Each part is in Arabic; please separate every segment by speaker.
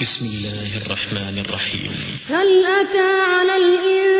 Speaker 1: بسم الله الرحمن الرحيم.
Speaker 2: هل أتى على الإنسان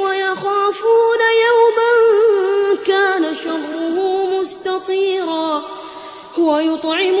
Speaker 2: ويطعمون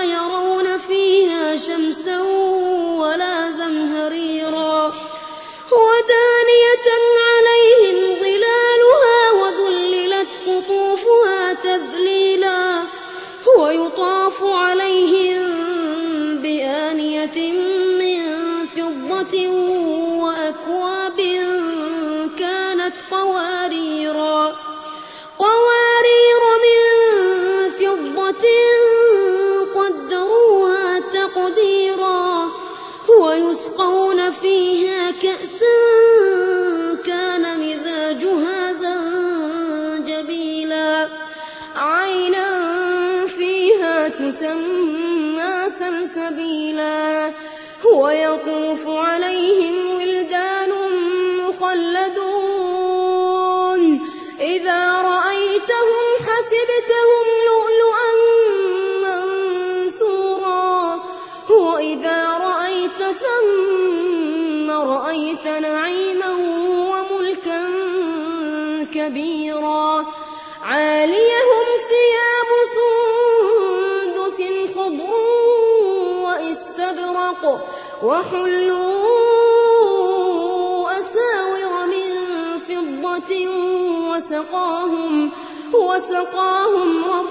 Speaker 2: كأسا كان مزاجها زنجبيلا. عينا فيها تسمى سلسبيلا. ويطوف عليهم ولدان مخلدون. إذا رأيتهم حسبتهم رأيت نعيما وملكا كبيرا. عاليهم ثياب سندس خضر واستبرق وحلوا أساور من فضة وسقاهم وسقاهم ربهم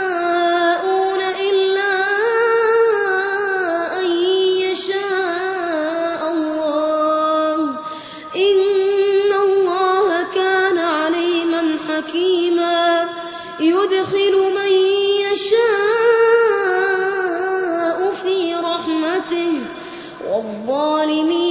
Speaker 2: يدخل من يشاء في رحمته والظالمين